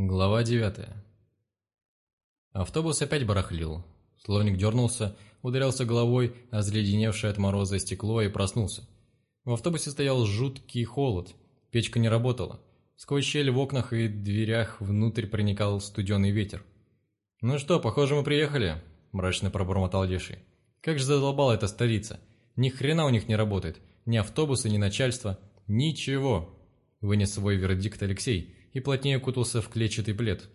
Глава 9 Автобус опять барахлил. Словник дернулся, ударился головой о заледеневшее от мороза стекло и проснулся. В автобусе стоял жуткий холод, печка не работала. Сквозь щель в окнах и дверях внутрь проникал студеный ветер. «Ну что, похоже, мы приехали», – мрачно пробормотал Леший. «Как же задолбала эта столица! Ни хрена у них не работает, ни автобусы, ни начальство, ничего!» – вынес свой вердикт Алексей – и плотнее кутался в клетчатый плед.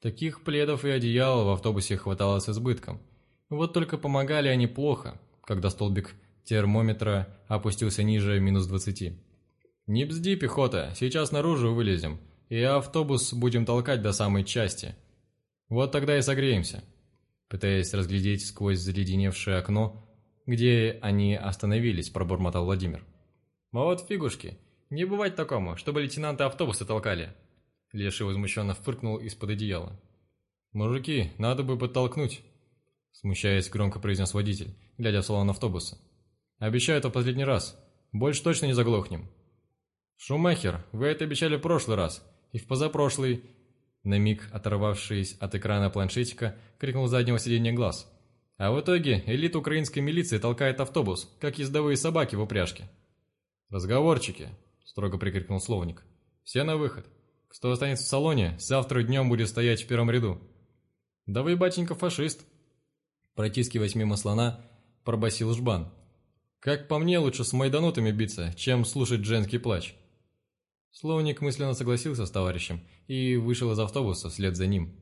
Таких пледов и одеял в автобусе хватало с избытком. Вот только помогали они плохо, когда столбик термометра опустился ниже минус двадцати. «Не бзди, пехота, сейчас наружу вылезем, и автобус будем толкать до самой части. Вот тогда и согреемся». Пытаясь разглядеть сквозь заледеневшее окно, где они остановились, пробормотал Владимир. «Вот фигушки, «Не бывать такому, чтобы лейтенанты автобусы толкали!» Леший возмущенно фыркнул из-под одеяла. «Мужики, надо бы подтолкнуть!» Смущаясь, громко произнес водитель, глядя в салон автобуса. «Обещаю это в последний раз. Больше точно не заглохнем». «Шумахер, вы это обещали в прошлый раз. И в позапрошлый...» На миг, оторвавшись от экрана планшетика, крикнул с заднего сиденья глаз. А в итоге элита украинской милиции толкает автобус, как ездовые собаки в упряжке. «Разговорчики!» строго прикрикнул словник. «Все на выход. Кто останется в салоне, завтра днем будет стоять в первом ряду». «Да вы, батенька, фашист!» Протискиваясь мимо слона, пробасил жбан. «Как по мне, лучше с майданутами биться, чем слушать женский плач». Словник мысленно согласился с товарищем и вышел из автобуса вслед за ним.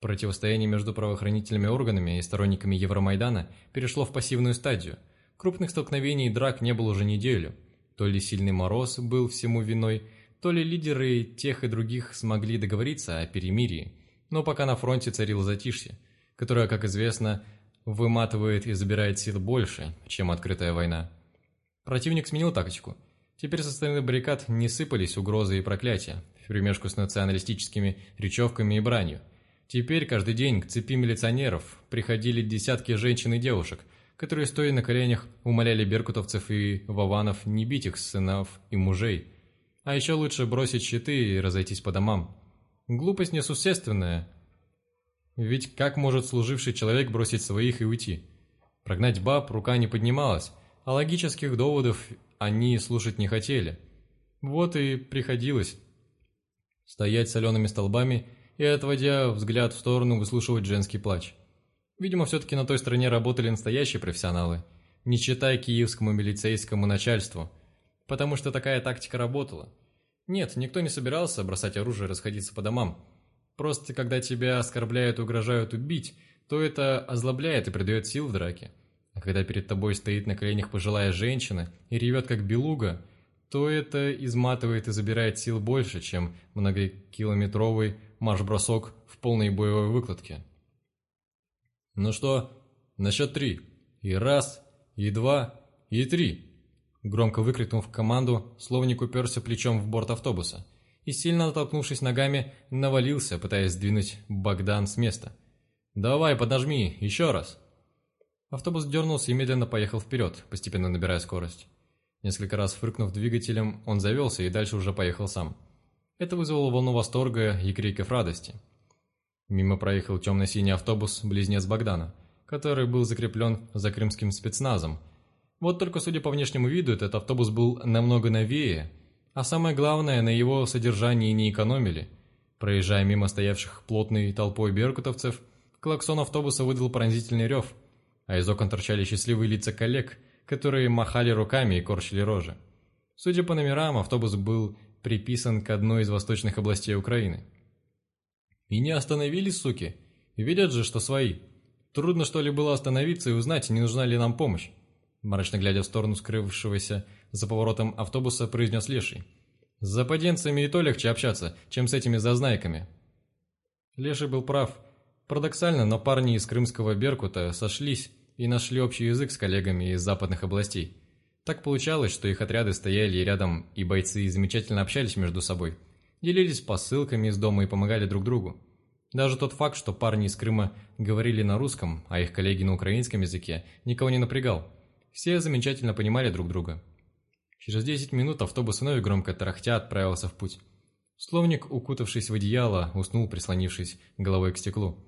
Противостояние между правоохранительными органами и сторонниками Евромайдана перешло в пассивную стадию. Крупных столкновений и драк не было уже неделю – то ли сильный мороз был всему виной, то ли лидеры тех и других смогли договориться о перемирии. Но пока на фронте царило затишье, которое, как известно, выматывает и забирает сил больше, чем открытая война. Противник сменил тактику. Теперь со стороны баррикад не сыпались угрозы и проклятия, вперемешку с националистическими речевками и бранью. Теперь каждый день к цепи милиционеров приходили десятки женщин и девушек – которые, стоя на коленях, умоляли беркутовцев и вованов не бить их сынов и мужей. А еще лучше бросить щиты и разойтись по домам. Глупость несущественная. Ведь как может служивший человек бросить своих и уйти? Прогнать баб рука не поднималась, а логических доводов они слушать не хотели. Вот и приходилось стоять солеными столбами и, отводя взгляд в сторону, выслушивать женский плач. Видимо, все-таки на той стороне работали настоящие профессионалы, не считая киевскому милицейскому начальству, потому что такая тактика работала. Нет, никто не собирался бросать оружие и расходиться по домам. Просто когда тебя оскорбляют и угрожают убить, то это озлобляет и придает сил в драке. А когда перед тобой стоит на коленях пожилая женщина и ревет как белуга, то это изматывает и забирает сил больше, чем многокилометровый марш-бросок в полной боевой выкладке. «Ну что, на счет три. И раз, и два, и три!» Громко выкрикнув команду, словник уперся плечом в борт автобуса и, сильно натолкнувшись ногами, навалился, пытаясь сдвинуть Богдан с места. «Давай, подожми, еще раз!» Автобус дернулся и медленно поехал вперед, постепенно набирая скорость. Несколько раз фыркнув двигателем, он завелся и дальше уже поехал сам. Это вызвало волну восторга и криков радости – Мимо проехал темно-синий автобус близнец Богдана, который был закреплен за крымским спецназом. Вот только судя по внешнему виду, этот автобус был намного новее, а самое главное, на его содержании не экономили. Проезжая мимо стоявших плотной толпой беркутовцев, клаксон автобуса выдал пронзительный рев, а из окон торчали счастливые лица коллег, которые махали руками и корчили рожи. Судя по номерам, автобус был приписан к одной из восточных областей Украины. И не остановились, суки. Видят же, что свои. Трудно, что ли, было остановиться и узнать, не нужна ли нам помощь. Мрачно глядя в сторону скрывшегося за поворотом автобуса, произнес Леший. С западенцами и то легче общаться, чем с этими зазнайками. Леший был прав. Парадоксально, но парни из крымского Беркута сошлись и нашли общий язык с коллегами из западных областей. Так получалось, что их отряды стояли рядом, и бойцы замечательно общались между собой – делились посылками из дома и помогали друг другу. Даже тот факт, что парни из Крыма говорили на русском, а их коллеги на украинском языке, никого не напрягал. Все замечательно понимали друг друга. Через 10 минут автобус вновь громко тарахтя отправился в путь. Словник, укутавшись в одеяло, уснул, прислонившись головой к стеклу.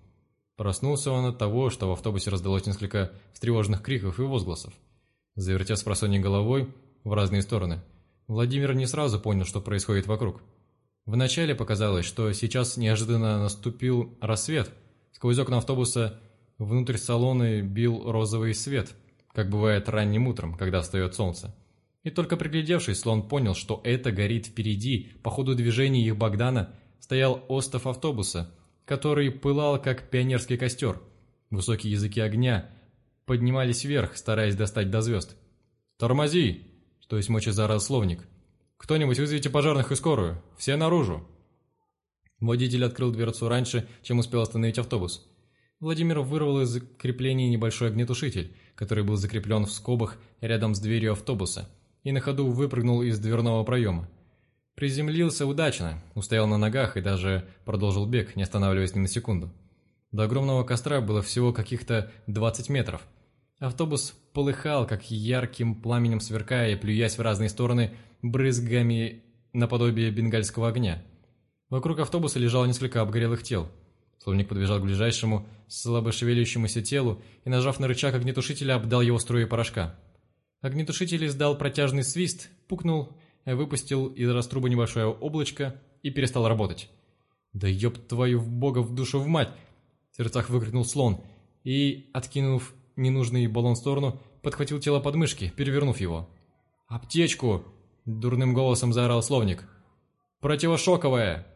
Проснулся он от того, что в автобусе раздалось несколько встревоженных криков и возгласов. Завертев с просоньей головой в разные стороны, Владимир не сразу понял, что происходит вокруг. Вначале показалось, что сейчас неожиданно наступил рассвет. Сквозь окна автобуса внутрь салона бил розовый свет, как бывает ранним утром, когда встает солнце. И только приглядевшись, слон понял, что это горит впереди. По ходу движения их Богдана стоял остов автобуса, который пылал, как пионерский костер. Высокие языки огня поднимались вверх, стараясь достать до звезд. «Тормози!» – что есть мочи словник. «Кто-нибудь вызовите пожарных и скорую! Все наружу!» Водитель открыл дверцу раньше, чем успел остановить автобус. Владимир вырвал из крепления небольшой огнетушитель, который был закреплен в скобах рядом с дверью автобуса – и на ходу выпрыгнул из дверного проема. Приземлился удачно, устоял на ногах и даже продолжил бег, не останавливаясь ни на секунду. До огромного костра было всего каких-то 20 метров. Автобус полыхал, как ярким пламенем сверкая и плюясь в разные стороны брызгами наподобие бенгальского огня. Вокруг автобуса лежало несколько обгорелых тел. Словник подбежал к ближайшему, слабо шевелящемуся телу и, нажав на рычаг огнетушителя, обдал его струей порошка. Огнетушитель издал протяжный свист, пукнул, выпустил из раструбы небольшое облачко и перестал работать. «Да ёб твою в бога в душу в мать!» В сердцах выкрикнул слон и, откинув ненужный баллон в сторону, подхватил тело подмышки, перевернув его. «Аптечку!» – дурным голосом заорал словник. «Противошоковая!»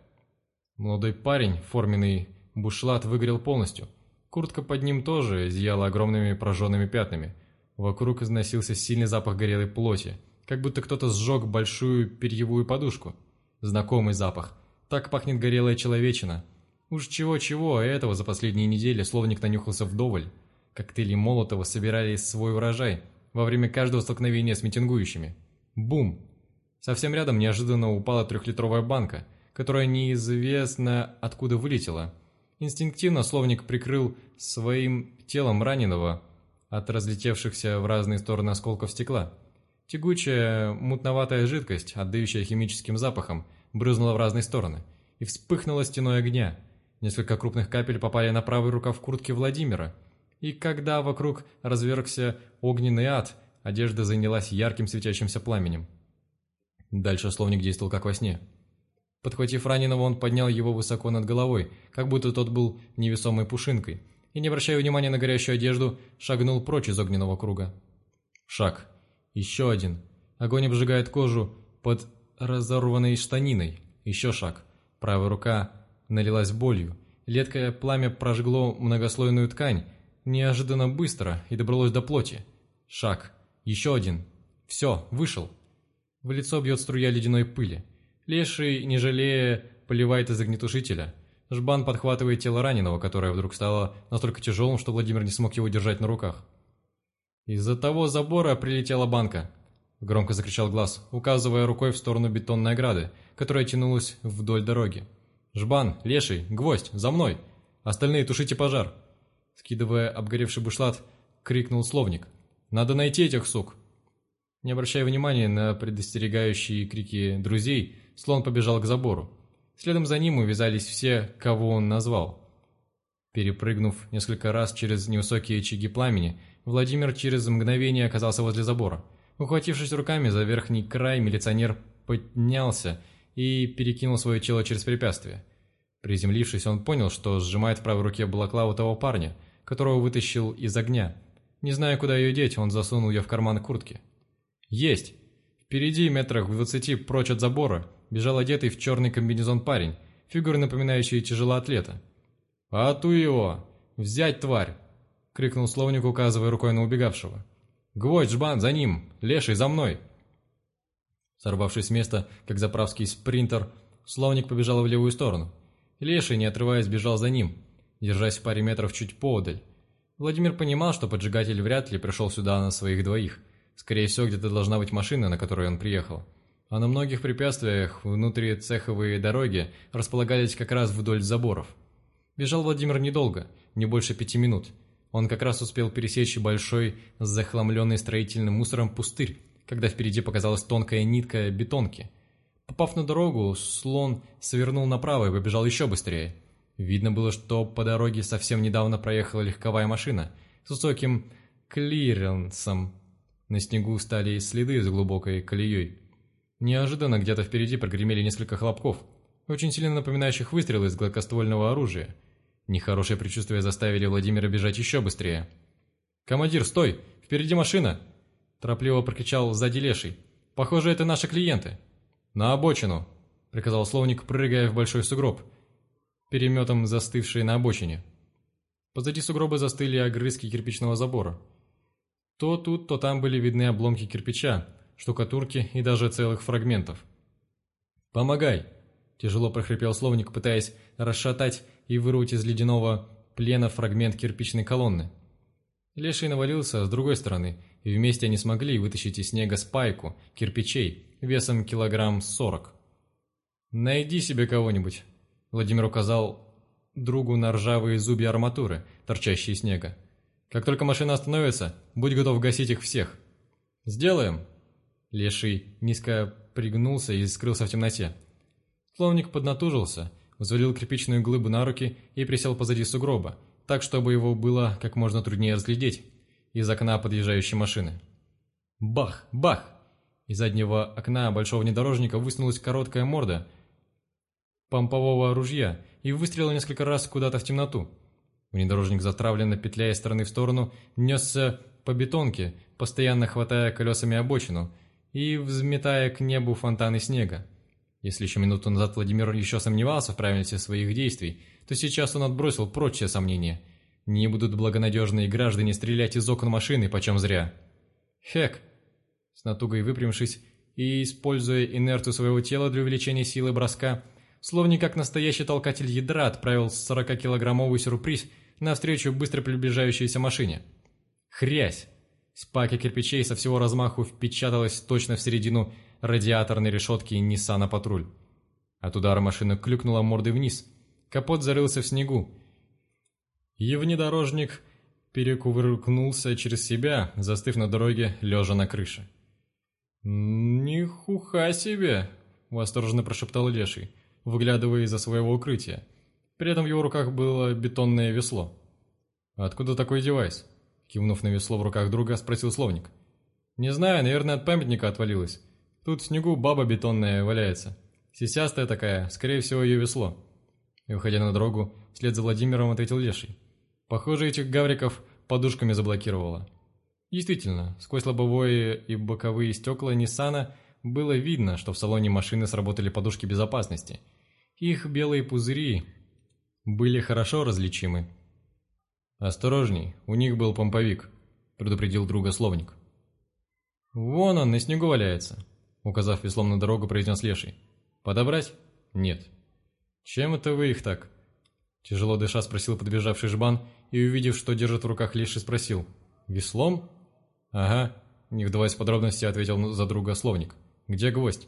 Молодой парень, форменный бушлат, выгорел полностью. Куртка под ним тоже зияла огромными прожженными пятнами – Вокруг износился сильный запах горелой плоти, как будто кто-то сжег большую перьевую подушку. Знакомый запах. Так пахнет горелая человечина. Уж чего-чего, а этого за последние недели словник нанюхался вдоволь. Коктейли Молотова собирали свой урожай во время каждого столкновения с митингующими. Бум! Совсем рядом неожиданно упала трехлитровая банка, которая неизвестно откуда вылетела. Инстинктивно словник прикрыл своим телом раненого, от разлетевшихся в разные стороны осколков стекла. Тягучая, мутноватая жидкость, отдающая химическим запахом, брызнула в разные стороны и вспыхнула стеной огня. Несколько крупных капель попали на правый рукав куртки Владимира, и когда вокруг развергся огненный ад, одежда занялась ярким светящимся пламенем. Дальше словник действовал как во сне. Подхватив раненого, он поднял его высоко над головой, как будто тот был невесомой пушинкой – и, не обращая внимания на горящую одежду, шагнул прочь из огненного круга. Шаг. Еще один. Огонь обжигает кожу под разорванной штаниной. Еще шаг. Правая рука налилась болью. Леткое пламя прожгло многослойную ткань, неожиданно быстро и добралось до плоти. Шаг. Еще один. Все, вышел. В лицо бьет струя ледяной пыли. Леший, не жалея, поливает из огнетушителя – Жбан подхватывает тело раненого, которое вдруг стало настолько тяжелым, что Владимир не смог его держать на руках. «Из-за того забора прилетела банка», — громко закричал Глаз, указывая рукой в сторону бетонной ограды, которая тянулась вдоль дороги. «Жбан, Леший, Гвоздь, за мной! Остальные тушите пожар!» Скидывая обгоревший бушлат, крикнул словник. «Надо найти этих сук!» Не обращая внимания на предостерегающие крики друзей, слон побежал к забору. Следом за ним увязались все, кого он назвал. Перепрыгнув несколько раз через невысокие очаги пламени, Владимир через мгновение оказался возле забора. Ухватившись руками за верхний край, милиционер поднялся и перекинул свое тело через препятствие. Приземлившись, он понял, что сжимает в правой руке балаклаву того парня, которого вытащил из огня. Не зная, куда ее деть, он засунул ее в карман куртки. «Есть!» Впереди, метрах в двадцати прочь от забора, бежал одетый в черный комбинезон парень, фигуры, напоминающие тяжелоатлета. «А ту его! Взять, тварь!» — крикнул словник, указывая рукой на убегавшего. «Гвоздь, жбан, за ним! Леший, за мной!» Сорвавшись с места, как заправский спринтер, словник побежал в левую сторону. Леший, не отрываясь, бежал за ним, держась в паре метров чуть поодаль. Владимир понимал, что поджигатель вряд ли пришел сюда на своих двоих. Скорее всего, где-то должна быть машина, на которой он приехал а на многих препятствиях внутри цеховые дороги располагались как раз вдоль заборов. Бежал Владимир недолго, не больше пяти минут. Он как раз успел пересечь большой, захламленный строительным мусором пустырь, когда впереди показалась тонкая нитка бетонки. Попав на дорогу, слон свернул направо и побежал еще быстрее. Видно было, что по дороге совсем недавно проехала легковая машина с высоким клиренсом. На снегу стали следы с глубокой колеей. Неожиданно где-то впереди прогремели несколько хлопков, очень сильно напоминающих выстрелы из гладкоствольного оружия. Нехорошие предчувствия заставили Владимира бежать еще быстрее. «Командир, стой! Впереди машина!» Торопливо прокричал сзади леший. «Похоже, это наши клиенты!» «На обочину!» — приказал словник, прыгая в большой сугроб, переметом застывший на обочине. Позади сугроба застыли огрызки кирпичного забора. То тут, то там были видны обломки кирпича, штукатурки и даже целых фрагментов. «Помогай!» – тяжело прохрипел словник, пытаясь расшатать и вырвать из ледяного плена фрагмент кирпичной колонны. Леший навалился с другой стороны, и вместе они смогли вытащить из снега спайку кирпичей весом килограмм сорок. «Найди себе кого-нибудь», — Владимир указал другу на ржавые зубья арматуры, торчащие из снега. «Как только машина остановится, будь готов гасить их всех». «Сделаем!» Леший низко пригнулся и скрылся в темноте. Словник поднатужился, взвалил кирпичную глыбу на руки и присел позади сугроба, так, чтобы его было как можно труднее разглядеть из окна подъезжающей машины. Бах! Бах! Из заднего окна большого внедорожника высунулась короткая морда помпового ружья и выстрелила несколько раз куда-то в темноту. Внедорожник, затравленно петляя из стороны в сторону, несся по бетонке, постоянно хватая колесами обочину и взметая к небу фонтаны снега. Если еще минуту назад Владимир еще сомневался в правильности своих действий, то сейчас он отбросил прочь сомнения. Не будут благонадежные граждане стрелять из окон машины почем зря. «Хек!» С натугой выпрямившись и используя инерцию своего тела для увеличения силы броска, словно как настоящий толкатель ядра отправил 40-килограммовый сюрприз навстречу быстро приближающейся машине. Хрясь! Спака кирпичей со всего размаху впечаталась точно в середину радиаторной решетки Ниссана Патруль. От удара машина клюкнула мордой вниз. Капот зарылся в снегу. И внедорожник перекувыркнулся через себя, застыв на дороге, лежа на крыше. «Нихуха себе!» — восторженно прошептал Леший, выглядывая из-за своего укрытия. При этом в его руках было бетонное весло. «Откуда такой девайс?» Кивнув на весло в руках друга, спросил словник. «Не знаю, наверное, от памятника отвалилось. Тут в снегу баба бетонная валяется. Сисястая такая, скорее всего, ее весло». И, выходя на дорогу, вслед за Владимиром ответил Леший. «Похоже, этих гавриков подушками заблокировало». Действительно, сквозь лобовое и боковые стекла Ниссана было видно, что в салоне машины сработали подушки безопасности. Их белые пузыри были хорошо различимы. «Осторожней, у них был помповик», — предупредил друга словник. «Вон он, на снегу валяется», — указав веслом на дорогу, произнес Леший. «Подобрать?» «Нет». «Чем это вы их так?» Тяжело дыша спросил подбежавший жбан и, увидев, что держит в руках Леший, спросил. «Веслом?» «Ага», — не вдаваясь в подробности, ответил за друга словник. «Где гвоздь?»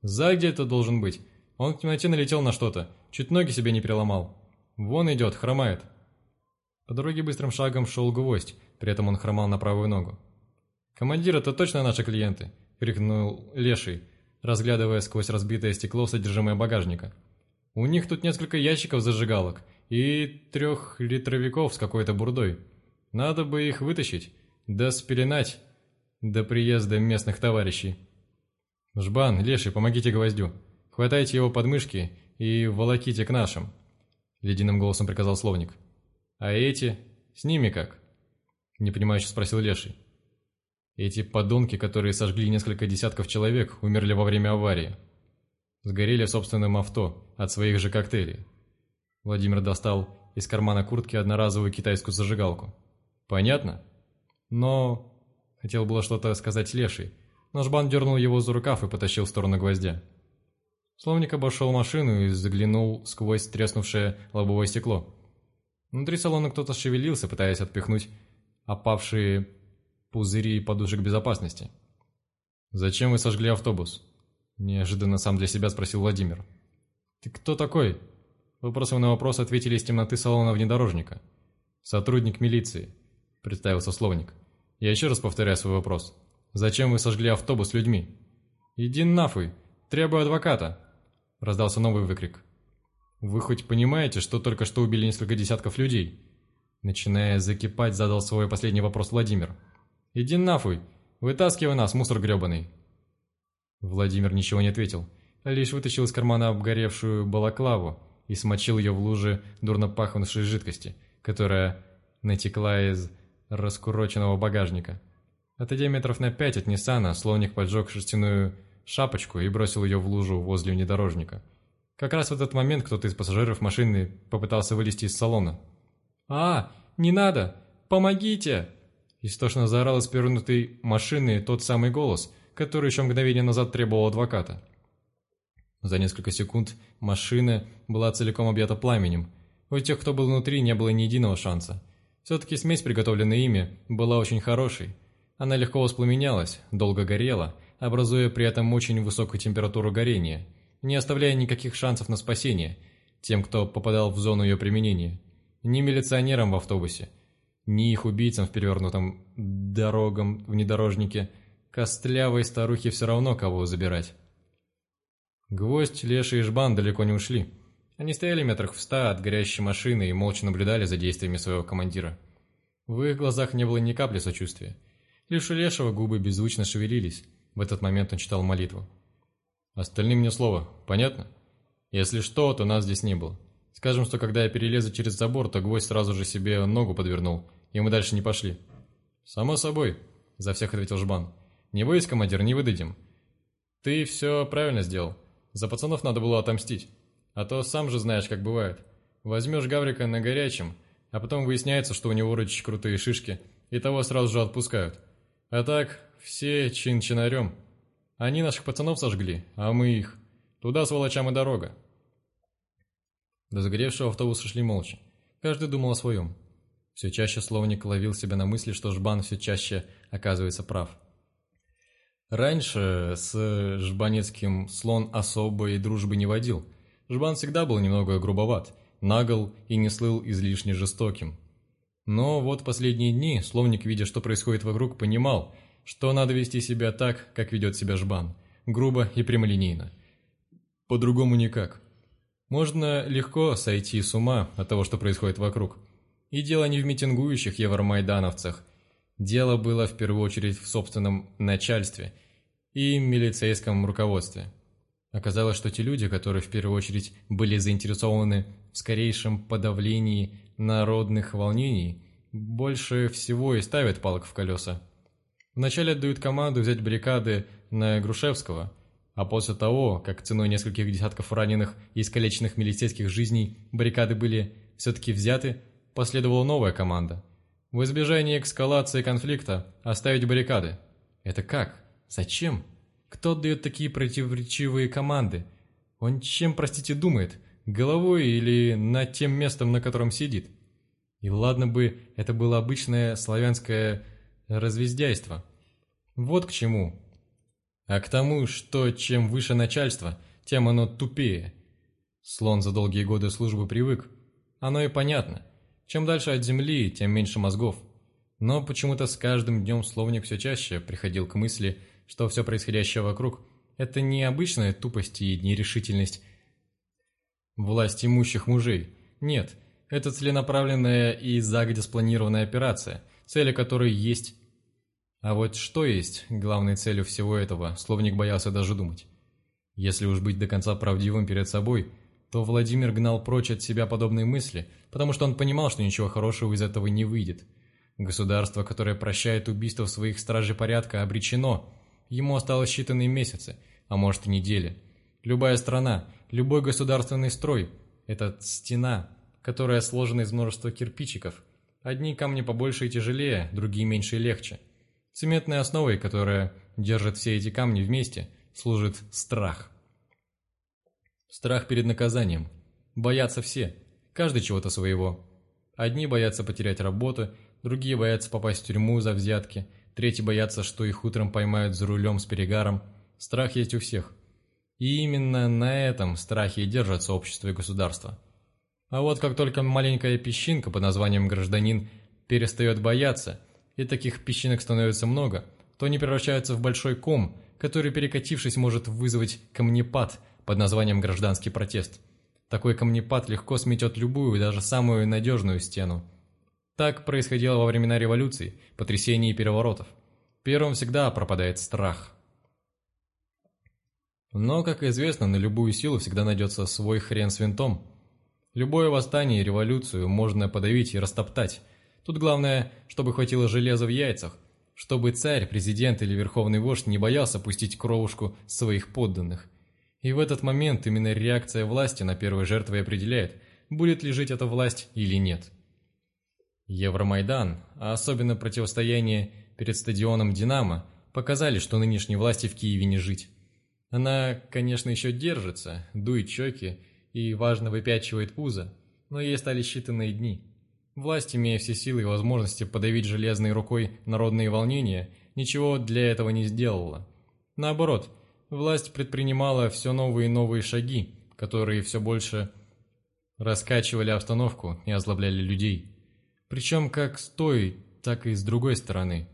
«Сзади это должен быть. Он в темноте налетел на что-то, чуть ноги себе не переломал. Вон идет, хромает». По дороге быстрым шагом шел гвоздь, при этом он хромал на правую ногу. «Командир, это точно наши клиенты?» — крикнул Леший, разглядывая сквозь разбитое стекло содержимое багажника. «У них тут несколько ящиков зажигалок и трех литровиков с какой-то бурдой. Надо бы их вытащить, да спеленать до приезда местных товарищей. Жбан, Леший, помогите гвоздю. Хватайте его подмышки и волоките к нашим. Ледяным голосом приказал словник. А эти? С ними как? Непонимающе спросил Леший. Эти подонки, которые сожгли несколько десятков человек, умерли во время аварии. Сгорели в собственном авто от своих же коктейлей. Владимир достал из кармана куртки одноразовую китайскую зажигалку. «Понятно?» Но... Хотел было что-то сказать Леший, но Жбан дернул его за рукав и потащил в сторону гвоздя. Словник обошел машину и заглянул сквозь треснувшее лобовое стекло. Внутри салона кто-то шевелился, пытаясь отпихнуть опавшие пузыри подушек безопасности. «Зачем вы сожгли автобус?» Неожиданно сам для себя спросил Владимир. «Ты кто такой?» Вопросом на вопрос ответили из темноты салона внедорожника. «Сотрудник милиции», — представился словник. Я еще раз повторяю свой вопрос. Зачем вы сожгли автобус людьми? Иди нафуй, Требую адвоката!» Раздался новый выкрик. «Вы хоть понимаете, что только что убили несколько десятков людей?» Начиная закипать, задал свой последний вопрос Владимир. «Иди нафуй! Вытаскивай нас, мусор гребаный!» Владимир ничего не ответил, а лишь вытащил из кармана обгоревшую балаклаву и смочил ее в луже дурно пахнувшей жидкости, которая натекла из раскуроченного багажника. Отойдя метров на пять от Ниссана, слоник поджег шерстяную шапочку и бросил ее в лужу возле внедорожника. Как раз в этот момент кто-то из пассажиров машины попытался вылезти из салона. «А, не надо! Помогите!» Истошно заорал из перевернутой машины тот самый голос, который еще мгновение назад требовал адвоката. За несколько секунд машина была целиком объята пламенем. У тех, кто был внутри, не было ни единого шанса. Все-таки смесь, приготовленная ими, была очень хорошей. Она легко воспламенялась, долго горела, образуя при этом очень высокую температуру горения, не оставляя никаких шансов на спасение тем, кто попадал в зону ее применения. Ни милиционерам в автобусе, ни их убийцам в перевернутом дорогам внедорожнике, костлявой старухе все равно кого забирать. Гвоздь, Леша и Жбан далеко не ушли. Они стояли метрах в ста от горящей машины и молча наблюдали за действиями своего командира. В их глазах не было ни капли сочувствия. Лишь у Лешего губы беззвучно шевелились. В этот момент он читал молитву. «Остальным мне слово. Понятно? Если что, то нас здесь не было. Скажем, что когда я перелезу через забор, то гвоздь сразу же себе ногу подвернул, и мы дальше не пошли». «Само собой», — за всех ответил Жбан. «Не бойся, командир, не выдадим. Ты все правильно сделал. За пацанов надо было отомстить. А то сам же знаешь, как бывает. Возьмешь Гаврика на горячем, а потом выясняется, что у него рычь крутые шишки, и того сразу же отпускают. А так, все чин-чинарем. Они наших пацанов сожгли, а мы их. Туда, сволочам, и дорога. До загоревшего автобуса шли молча. Каждый думал о своем. Все чаще словник ловил себя на мысли, что Жбан все чаще оказывается прав. Раньше с Жбанецким слон особой дружбы не водил. Жбан всегда был немного грубоват, нагл и не слыл излишне жестоким. Но вот последние дни словник, видя, что происходит вокруг, понимал, что надо вести себя так, как ведет себя Жбан, грубо и прямолинейно. По-другому никак. Можно легко сойти с ума от того, что происходит вокруг. И дело не в митингующих евромайдановцах – Дело было в первую очередь в собственном начальстве и милицейском руководстве. Оказалось, что те люди, которые в первую очередь были заинтересованы в скорейшем подавлении народных волнений, больше всего и ставят палок в колеса. Вначале отдают команду взять баррикады на Грушевского, а после того, как ценой нескольких десятков раненых и искалеченных милицейских жизней баррикады были все-таки взяты, последовала новая команда – в избежание эскалации конфликта оставить баррикады. Это как? Зачем? Кто дает такие противоречивые команды? Он чем, простите, думает? Головой или над тем местом, на котором сидит? И ладно бы это было обычное славянское развездяйство. Вот к чему. А к тому, что чем выше начальство, тем оно тупее. Слон за долгие годы службы привык. Оно и понятно – чем дальше от земли, тем меньше мозгов. Но почему-то с каждым днем словник все чаще приходил к мысли, что все происходящее вокруг – это не обычная тупость и нерешительность власть имущих мужей. Нет, это целенаправленная и загодя спланированная операция, цели которой есть. А вот что есть главной целью всего этого, словник боялся даже думать. Если уж быть до конца правдивым перед собой – то Владимир гнал прочь от себя подобные мысли, потому что он понимал, что ничего хорошего из этого не выйдет. Государство, которое прощает убийство своих стражей порядка, обречено. Ему осталось считанные месяцы, а может и недели. Любая страна, любой государственный строй – это стена, которая сложена из множества кирпичиков. Одни камни побольше и тяжелее, другие меньше и легче. Цементной основой, которая держит все эти камни вместе, служит страх – Страх перед наказанием. Боятся все. Каждый чего-то своего. Одни боятся потерять работу, другие боятся попасть в тюрьму за взятки, третьи боятся, что их утром поймают за рулем с перегаром. Страх есть у всех. И именно на этом страхе и держатся общество и государство. А вот как только маленькая песчинка под названием «гражданин» перестает бояться, и таких песчинок становится много, то они превращаются в большой ком, который, перекатившись, может вызвать камнепад под названием гражданский протест. Такой камнепад легко сметет любую, даже самую надежную стену. Так происходило во времена революций, потрясений и переворотов. Первым всегда пропадает страх. Но, как известно, на любую силу всегда найдется свой хрен с винтом. Любое восстание и революцию можно подавить и растоптать. Тут главное, чтобы хватило железа в яйцах, чтобы царь, президент или верховный вождь не боялся пустить кровушку своих подданных. И в этот момент именно реакция власти на первой жертвы определяет, будет ли жить эта власть или нет. Евромайдан, а особенно противостояние перед стадионом «Динамо», показали, что нынешней власти в Киеве не жить. Она, конечно, еще держится, дует щеки и, важно, выпячивает пузо, но ей стали считанные дни. Власть, имея все силы и возможности подавить железной рукой народные волнения, ничего для этого не сделала. Наоборот, власть предпринимала все новые и новые шаги, которые все больше раскачивали обстановку и озлобляли людей. Причем как с той, так и с другой стороны.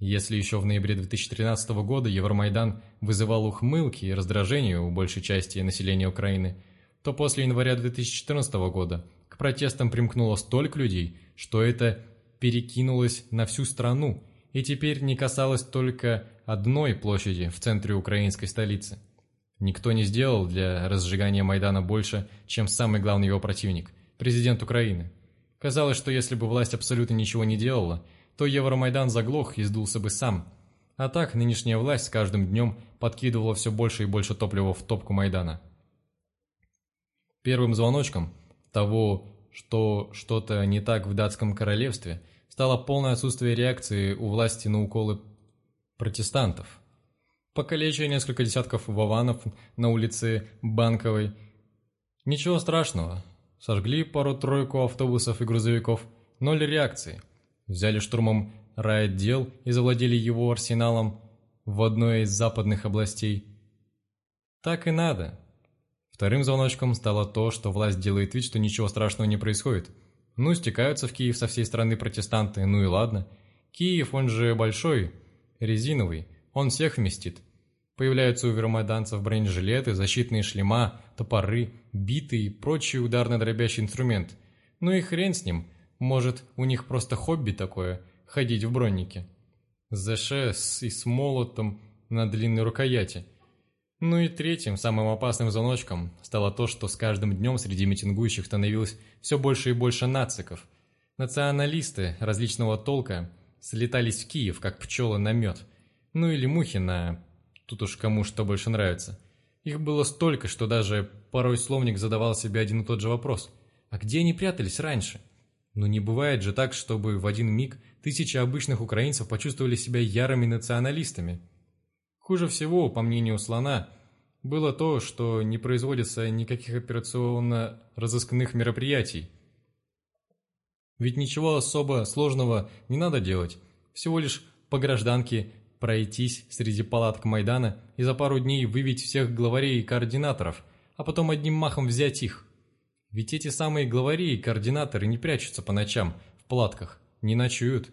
Если еще в ноябре 2013 года Евромайдан вызывал ухмылки и раздражение у большей части населения Украины, то после января 2014 года к протестам примкнуло столько людей, что это перекинулось на всю страну и теперь не касалось только одной площади в центре украинской столицы. Никто не сделал для разжигания Майдана больше, чем самый главный его противник – президент Украины. Казалось, что если бы власть абсолютно ничего не делала – то Евромайдан заглох и сдулся бы сам. А так, нынешняя власть с каждым днем подкидывала все больше и больше топлива в топку Майдана. Первым звоночком того, что что-то не так в датском королевстве, стало полное отсутствие реакции у власти на уколы протестантов. Покалечили несколько десятков вованов на улице Банковой. Ничего страшного. Сожгли пару-тройку автобусов и грузовиков. Ноль реакции – взяли штурмом райотдел и завладели его арсеналом в одной из западных областей. Так и надо. Вторым звоночком стало то, что власть делает вид, что ничего страшного не происходит. Ну, стекаются в Киев со всей страны протестанты, ну и ладно. Киев, он же большой, резиновый, он всех вместит. Появляются у вермайданцев бронежилеты, защитные шлема, топоры, биты и прочий ударно-дробящий инструмент. Ну и хрен с ним – может, у них просто хобби такое – ходить в броннике. С, и с молотом на длинной рукояти. Ну и третьим, самым опасным звоночком стало то, что с каждым днем среди митингующих становилось все больше и больше нациков. Националисты различного толка слетались в Киев, как пчелы на мед. Ну или мухи на... тут уж кому что больше нравится. Их было столько, что даже порой словник задавал себе один и тот же вопрос. А где они прятались раньше? Но не бывает же так, чтобы в один миг тысячи обычных украинцев почувствовали себя ярыми националистами. Хуже всего, по мнению Слона, было то, что не производится никаких операционно-розыскных мероприятий. Ведь ничего особо сложного не надо делать, всего лишь по гражданке пройтись среди палаток Майдана и за пару дней вывить всех главарей и координаторов, а потом одним махом взять их. Ведь эти самые главари и координаторы не прячутся по ночам в палатках, не ночуют.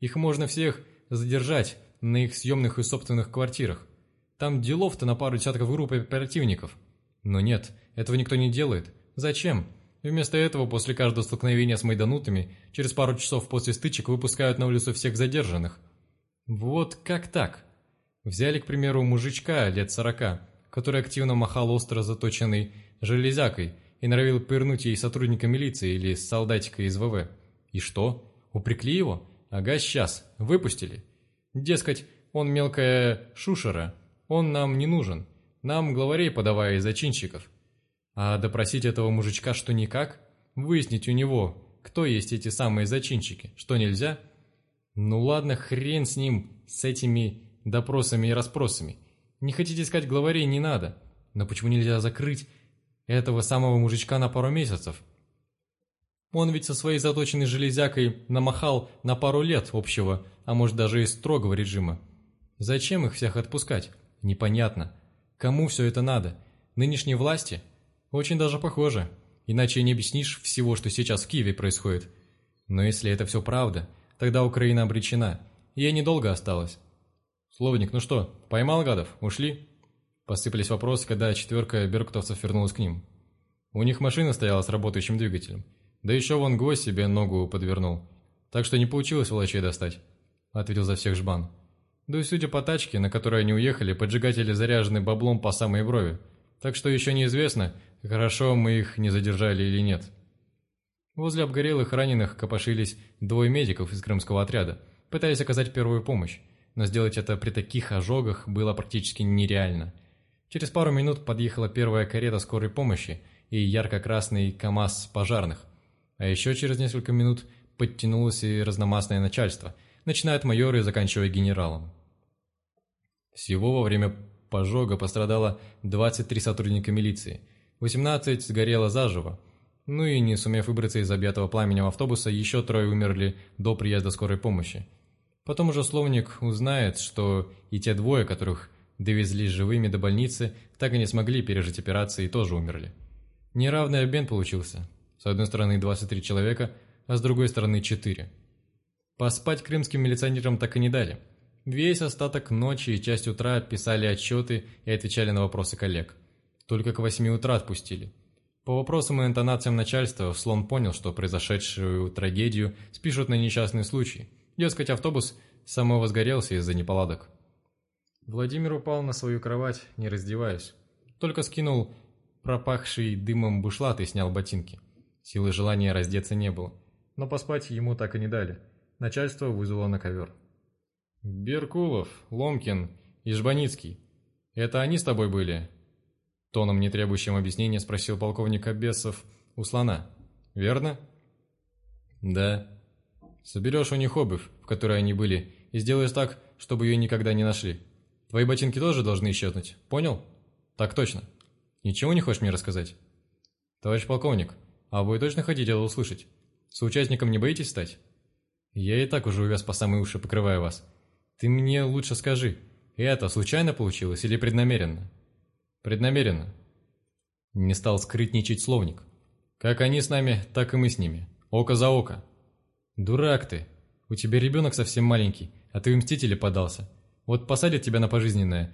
Их можно всех задержать на их съемных и собственных квартирах. Там делов-то на пару десятков групп оперативников. Но нет, этого никто не делает. Зачем? Вместо этого после каждого столкновения с майданутами через пару часов после стычек выпускают на улицу всех задержанных. Вот как так? Взяли, к примеру, мужичка лет сорока, который активно махал остро заточенной железякой – и норовил пырнуть ей сотрудника милиции или солдатика из ВВ. И что? Упрекли его? Ага, сейчас. Выпустили. Дескать, он мелкая шушера. Он нам не нужен. Нам главарей подавая из зачинщиков. А допросить этого мужичка что никак? Выяснить у него, кто есть эти самые зачинщики, что нельзя? Ну ладно, хрен с ним, с этими допросами и расспросами. Не хотите искать главарей, не надо. Но почему нельзя закрыть этого самого мужичка на пару месяцев. Он ведь со своей заточенной железякой намахал на пару лет общего, а может даже и строгого режима. Зачем их всех отпускать? Непонятно. Кому все это надо? Нынешней власти? Очень даже похоже. Иначе не объяснишь всего, что сейчас в Киеве происходит. Но если это все правда, тогда Украина обречена. Ей недолго осталось. «Словник, ну что, поймал гадов? Ушли?» Посыпались вопросы, когда четверка беркутовцев вернулась к ним. У них машина стояла с работающим двигателем. Да еще вон гость себе ногу подвернул. Так что не получилось волочей достать, — ответил за всех жбан. Да и судя по тачке, на которой они уехали, поджигатели заряжены баблом по самой брови. Так что еще неизвестно, хорошо мы их не задержали или нет. Возле обгорелых раненых копошились двое медиков из крымского отряда, пытаясь оказать первую помощь, но сделать это при таких ожогах было практически нереально. Через пару минут подъехала первая карета скорой помощи и ярко-красный КАМАЗ пожарных, а еще через несколько минут подтянулось и разномастное начальство, начиная от майора и заканчивая генералом. Всего во время пожога пострадало 23 сотрудника милиции, 18 сгорело заживо, ну и не сумев выбраться из объятого пламенем автобуса, еще трое умерли до приезда скорой помощи. Потом уже словник узнает, что и те двое, которых довезли живыми до больницы, так и не смогли пережить операции и тоже умерли. Неравный обмен получился. С одной стороны 23 человека, а с другой стороны 4. Поспать крымским милиционерам так и не дали. Весь остаток ночи и часть утра писали отчеты и отвечали на вопросы коллег. Только к 8 утра отпустили. По вопросам и интонациям начальства Слон понял, что произошедшую трагедию спишут на несчастный случай. Дескать, автобус самовозгорелся из-за неполадок. Владимир упал на свою кровать, не раздеваясь. Только скинул пропахший дымом бушлат и снял ботинки. Силы желания раздеться не было. Но поспать ему так и не дали. Начальство вызвало на ковер. «Беркулов, Ломкин и Жбаницкий. Это они с тобой были?» Тоном, не требующим объяснения, спросил полковник Абесов у слона. «Верно?» «Да». «Соберешь у них обувь, в которой они были, и сделаешь так, чтобы ее никогда не нашли. Твои ботинки тоже должны исчезнуть, понял?» «Так точно. Ничего не хочешь мне рассказать?» «Товарищ полковник, а вы точно хотите это услышать? Соучастником не боитесь стать?» «Я и так уже увяз по самые уши, покрывая вас. Ты мне лучше скажи, это случайно получилось или преднамеренно?» «Преднамеренно». Не стал скрытничать словник. «Как они с нами, так и мы с ними. Око за око». «Дурак ты. У тебя ребенок совсем маленький, а ты в мстители подался. Вот посадят тебя на пожизненное.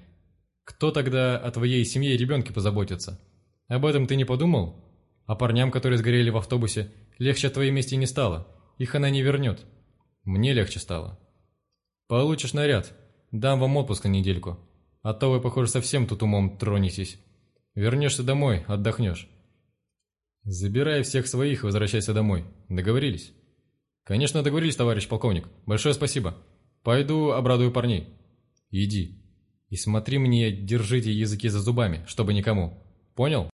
Кто тогда о твоей семье и ребенке позаботится? Об этом ты не подумал? А парням, которые сгорели в автобусе, легче от твоей мести не стало. Их она не вернет. Мне легче стало. Получишь наряд. Дам вам отпуск на недельку. А то вы, похоже, совсем тут умом тронетесь. Вернешься домой, отдохнешь. Забирай всех своих и возвращайся домой. Договорились? Конечно, договорились, товарищ полковник. Большое спасибо. Пойду обрадую парней. Иди. И смотри мне, держите языки за зубами, чтобы никому. Понял?